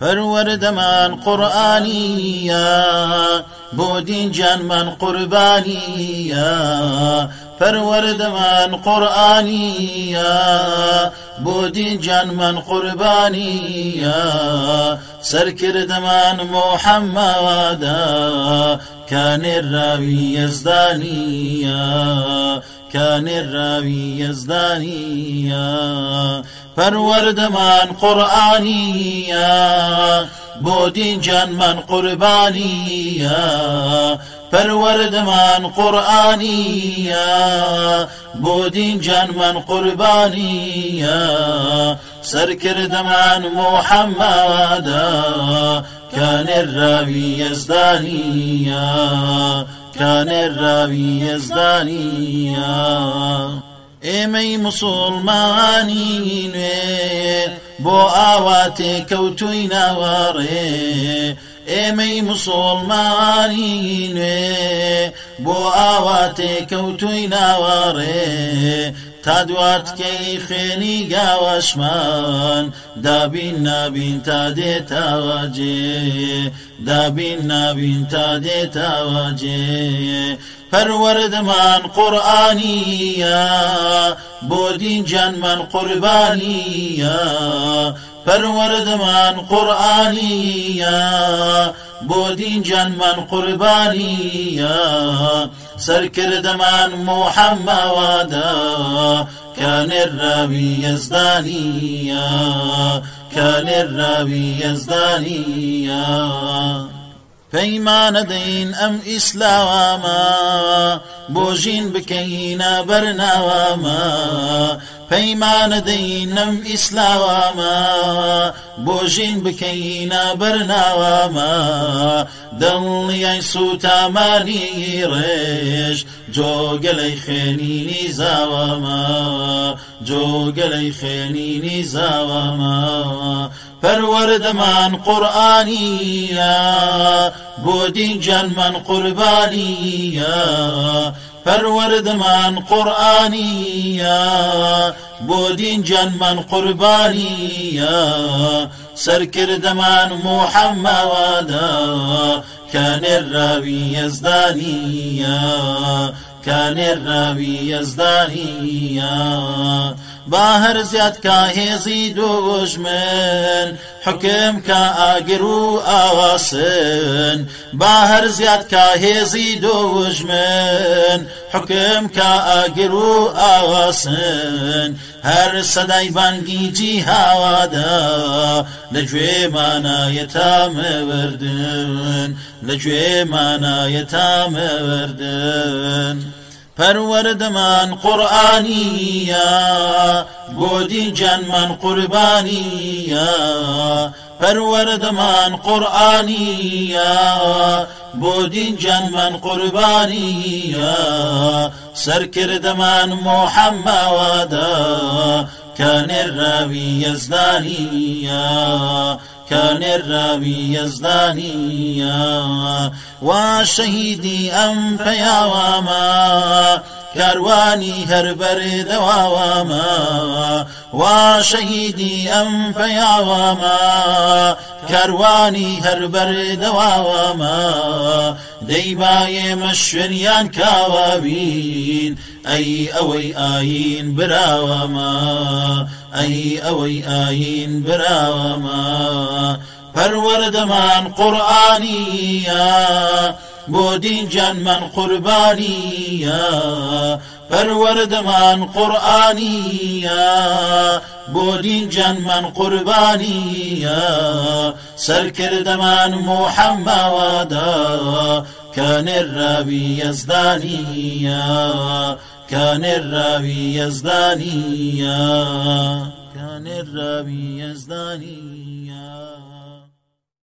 پرورد من قرآنی بودین جان من قربانی پرورد من قرآنی بودین جان من قربانی سر کرد من محمد کان راوی یزدانی کان راوی یزدانی پروردمان بودین بۆ دینجانمان جان پەروەردەمان قربانی بۆ دینجانمان محمد کان محەممادە کان کان کانێراوی ێزدانیە ئێمەی مسلمانی نوێ بۆ ئاواتێ کەوتوی ناوەڕێ ئێمەی مسلمانی نوێ بۆ ئاواتێ کەوتوی ناوەڕێ تا دوارت که خینی گاوشمان دا بین نبین تا دی تواجه دا بین نبین تا دی تواجه من قرآنیه بودین جن من قربانیه پروردمان قرآنیا بودین جان من قربانیا سر کردمان محمد وادا كان الراوي يزدانيا كان الراوي يزدانيا پەیمانە دەین ئەم ئیسلاوامە بۆژین بکەینە بەرناوامە پەیمانە دەینەم ئیسلاوامە بۆژین بکەینە بەرناوامە دڵنیای سوتامانی ڕێژ جۆگەلەی خێنینی زاوامە جۆگەلەی خێنینی زاوامە پەروەردەمان قورآانیە بۆ دینجان من قوربانیە من من جن پروردمان قرآنیە بۆ دینجانمان قوربانیە سەرکردەمان محەممەوادا کانێراوی هێزدانیە کانێراوی هێزدانیە با هەر زیاد کا هێزی دۆژمن حکم کا ئاگر و ئاواسن با هەر زیاد کا هێزی دۆژمن حکم کا ئاگر و ئاواسن هەر سەدای بانگیجی هاوادا لەگوێ مانایەتا مەوردن لەگوێ مانایەتا مەوردن پرورد من قرآنی بودی جن من قربانی پرورد من قرآنی بودی جن من قربانی سر کرد من محمد کان راوی یزدانی کانێراوی یزدانیە وا شەهیدی ئەم پەیاوامە كارواني هر برد واواما وشهيدي ام شەهیدی ئەم كارواني هر برد واواما دەواوامە دەیبایێمە شوێنیان کاوابین ئەی ئەوەی ئاین براوەمە ئەی ئەوەی ئاین براوەمە پەروەردەمان قرآنيا بودین جان من قربانیە پەروەردەمان قورآانیە بودین جان من قوربانیە سەرکردەمان محەمماوادا کانێڕاوی یزدانیە کانێڕاوی یزدانیە کانێڕاوی یزدانیە